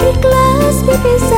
Ikhlas be saya